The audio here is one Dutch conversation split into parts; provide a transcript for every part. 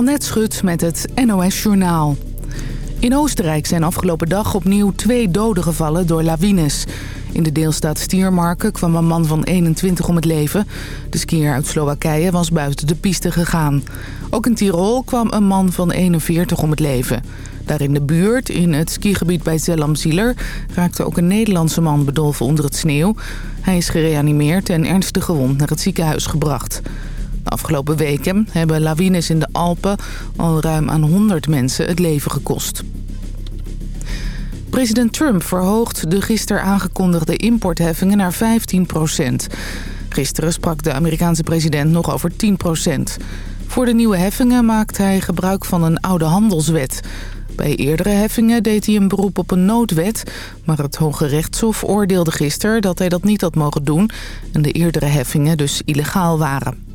Annette Schut met het NOS Journaal. In Oostenrijk zijn afgelopen dag opnieuw twee doden gevallen door lawines. In de deelstaat Stiermarken kwam een man van 21 om het leven. De skier uit Slowakije was buiten de piste gegaan. Ook in Tirol kwam een man van 41 om het leven. Daar in de buurt, in het skigebied bij Zellamzieler... raakte ook een Nederlandse man bedolven onder het sneeuw. Hij is gereanimeerd en ernstig gewond naar het ziekenhuis gebracht. Afgelopen weken hebben lawines in de Alpen al ruim aan 100 mensen het leven gekost. President Trump verhoogt de gisteren aangekondigde importheffingen naar 15% Gisteren sprak de Amerikaanse president nog over 10% Voor de nieuwe heffingen maakt hij gebruik van een oude handelswet. Bij eerdere heffingen deed hij een beroep op een noodwet... maar het Hoge Rechtshof oordeelde gisteren dat hij dat niet had mogen doen... en de eerdere heffingen dus illegaal waren.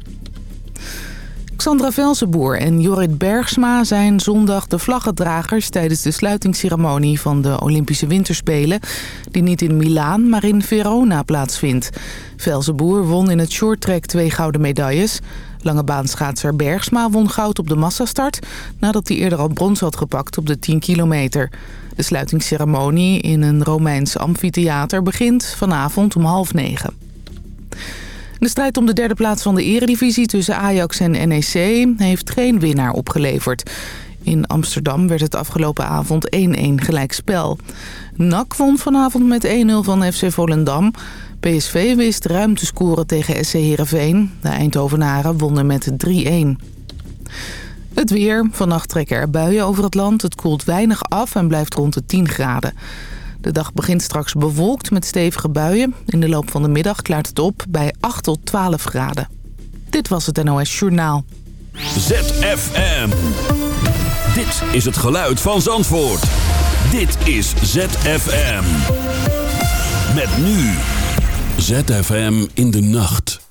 Xandra Velzenboer en Jorrit Bergsma zijn zondag de vlaggedragers... tijdens de sluitingsceremonie van de Olympische Winterspelen... die niet in Milaan, maar in Verona plaatsvindt. Velzenboer won in het shorttrack twee gouden medailles. Langebaanschaatser Bergsma won goud op de massastart... nadat hij eerder al brons had gepakt op de 10 kilometer. De sluitingsceremonie in een Romeins amfitheater begint vanavond om half negen. De strijd om de derde plaats van de eredivisie tussen Ajax en NEC heeft geen winnaar opgeleverd. In Amsterdam werd het afgelopen avond 1-1 gelijkspel. NAC won vanavond met 1-0 van FC Volendam. PSV wist ruim te scoren tegen SC Heerenveen. De Eindhovenaren wonnen met 3-1. Het weer. Vannacht trekken er buien over het land. Het koelt weinig af en blijft rond de 10 graden. De dag begint straks bewolkt met stevige buien. In de loop van de middag klaart het op bij 8 tot 12 graden. Dit was het NOS Journaal. ZFM. Dit is het geluid van Zandvoort. Dit is ZFM. Met nu. ZFM in de nacht.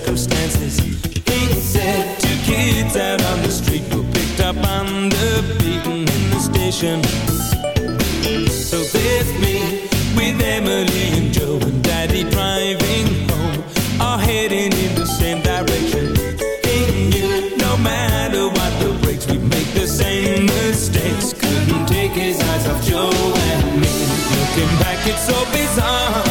circumstances. Eight said two kids out on the street were picked up on the beaten in the station. So there's me with Emily and Joe and Daddy driving home, all heading in the same direction. Ain't you, no matter what the breaks, we make the same mistakes. Couldn't take his eyes off Joe and me. Looking back, it's so bizarre.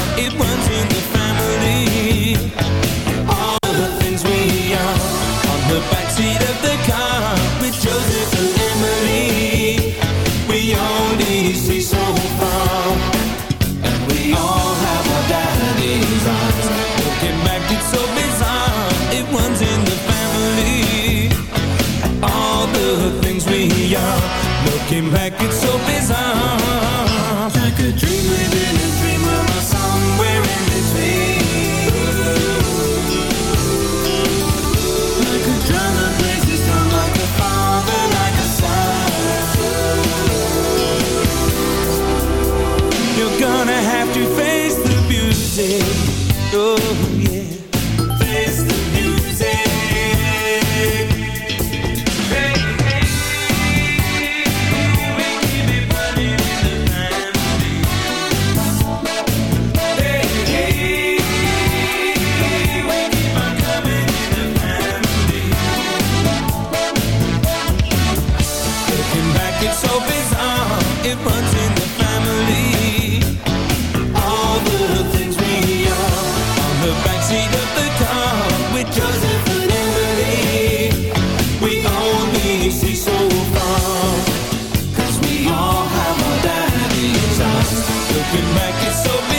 looking back, it's so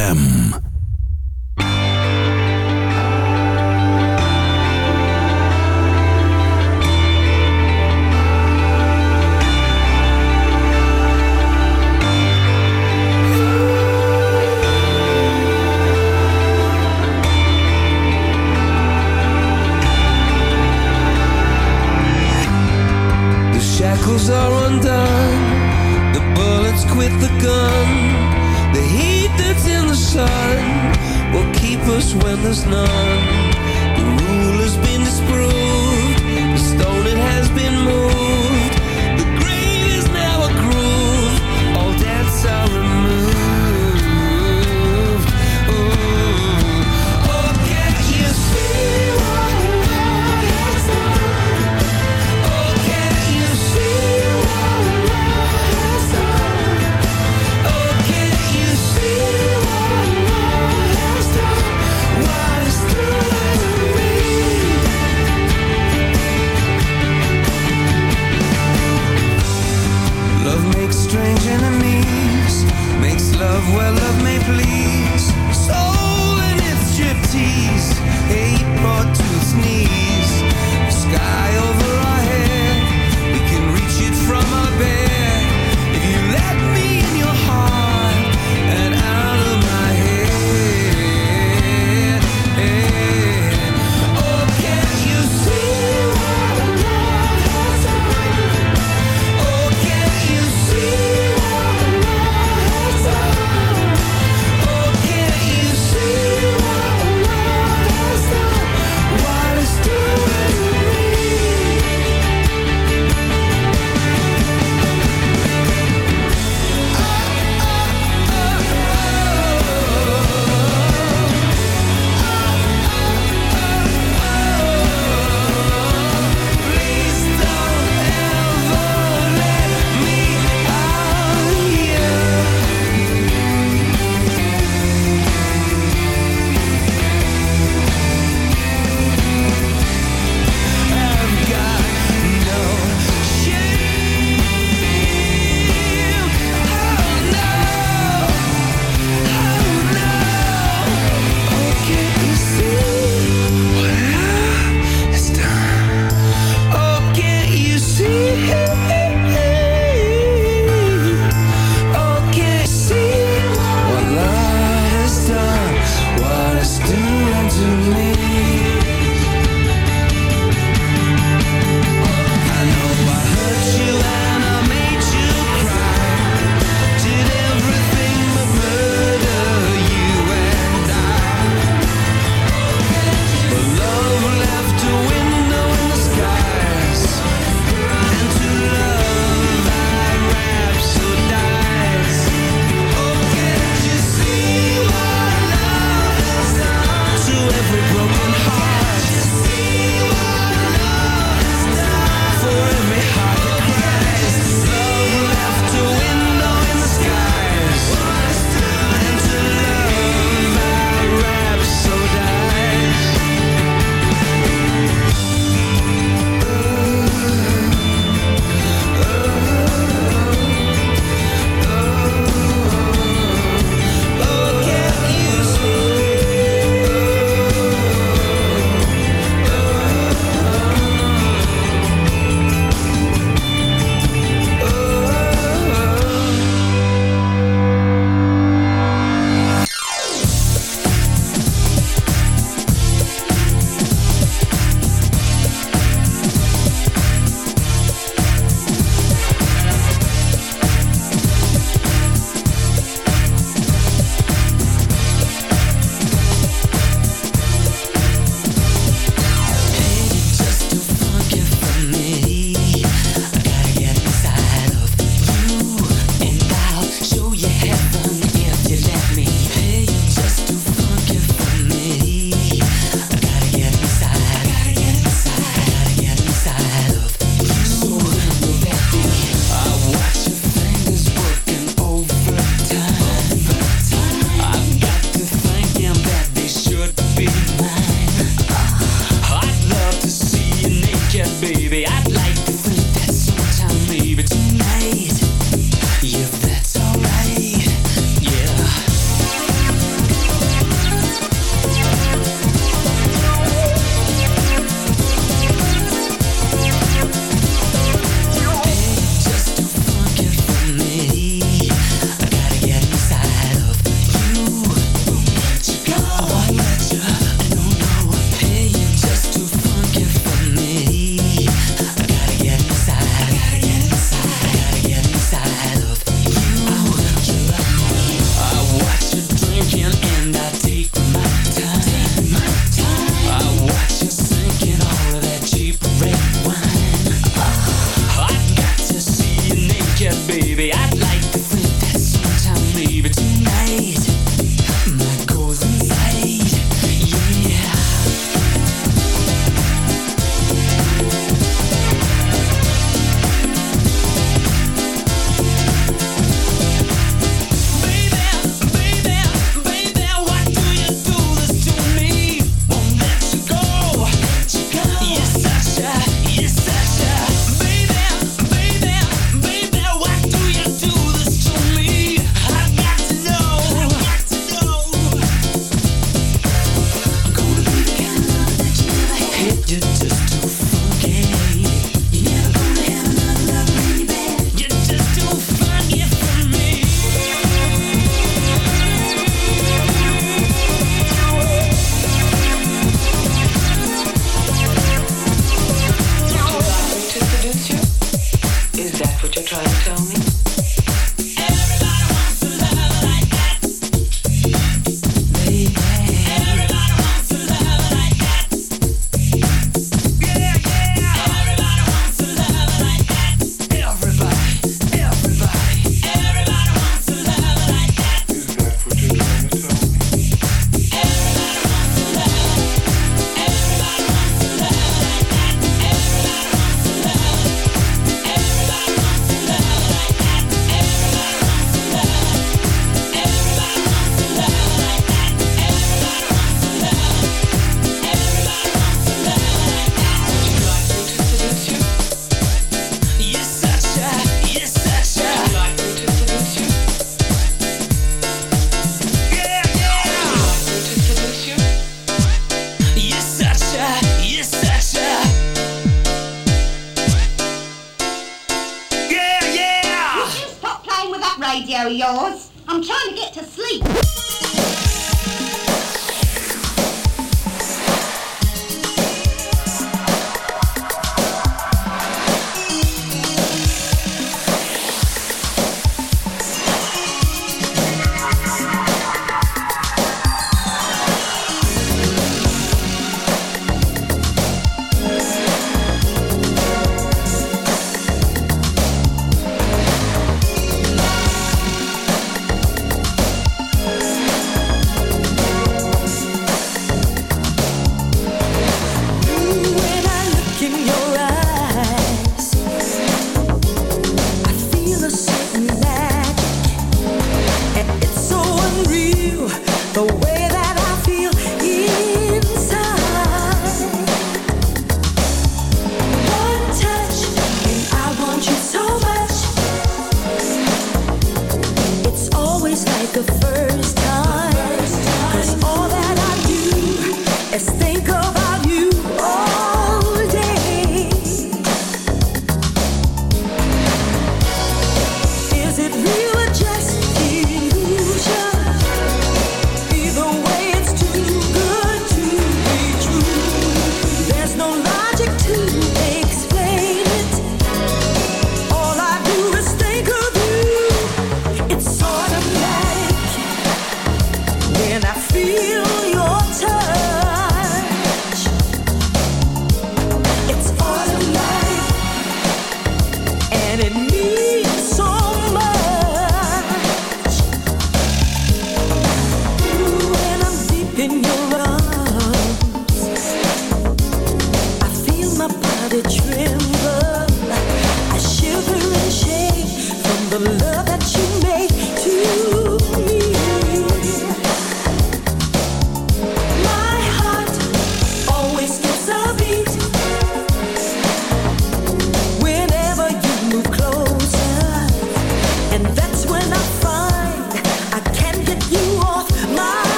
ZFM.